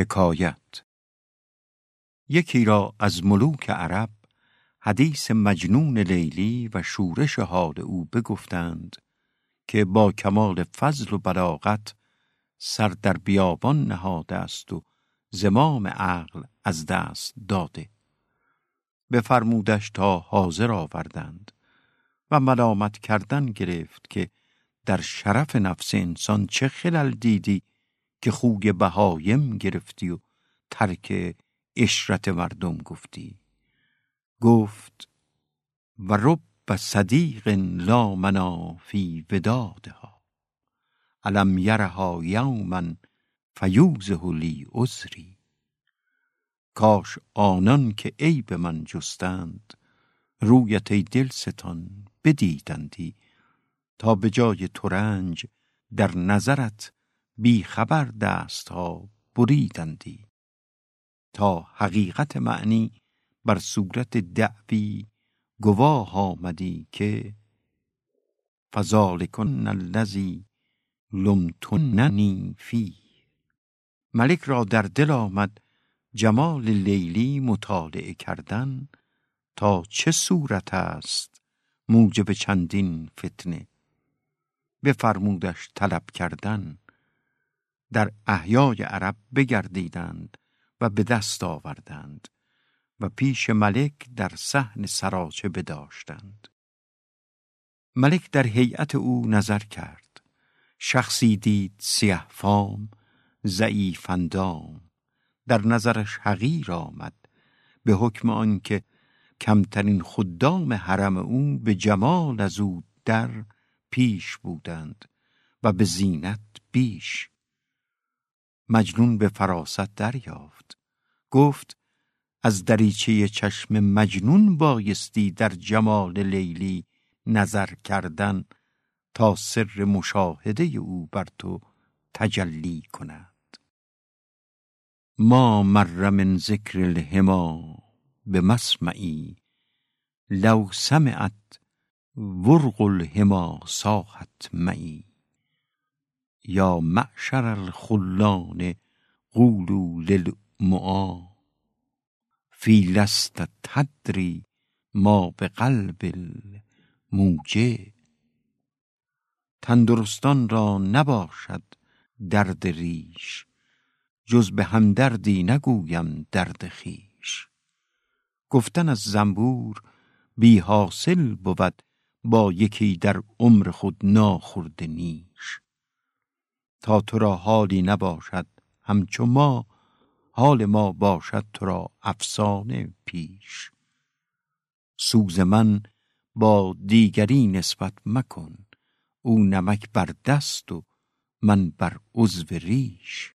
حکایت. یکی را از ملوک عرب حدیث مجنون لیلی و شورش حال او بگفتند که با کمال فضل و بلاغت سر در بیابان نهاده است و زمام عقل از دست داده. بفرمودش تا حاضر آوردند و ملامت کردن گرفت که در شرف نفس انسان چه خلل دیدی که خوی بهایم گرفتی و ترک اشرت مردم گفتی. گفت و رب صدیق لا منا فی ودادها. علم یرها یوما فیوزه لی عذری. کاش آنان که عیب من جستند رویت ای دلستان بدیدندی تا به جای ترنج در نظرت بی خبر دست ها بریدندی. تا حقیقت معنی بر صورت دعوی گواه آمدی که فذالکن الذی لمتننی فی ملک را در دل آمد جمال لیلی مطالعه کردن تا چه صورت است موجب چندین فتنه. بفرمودش طلب کردن در احیای عرب بگردیدند و به دست آوردند و پیش ملک در صحن سراچه بداشتند. ملک در هیئت او نظر کرد. شخصی دید سیه فام ضعیف اندام. در نظرش حقیر آمد به حکم آنکه کمترین خدام حرم او به جمال از او در پیش بودند و به زینت بیش مجنون به فراست دریافت. گفت از دریچه چشم مجنون بایستی در جمال لیلی نظر کردن تا سر مشاهده او بر تو تجلی کند. ما مر من ذکر الهما به مسمعی لو سمعت ورق الهما صاحت معی. یا معشر الخلان قولوا للمعا فی لست تدری ما به قلب الموجه تندرستان را نباشد درد ریش جز به همدردی نگویم درد خیش گفتن از زنبور بی حاصل بود با یکی در عمر خود ناخورده نیش. تا تو را حالی نباشد. همچو ما حال ما باشد تو را افسانه پیش. سوز من با دیگری نسبت مکن. او نمک بر دست و من بر عضو ریش.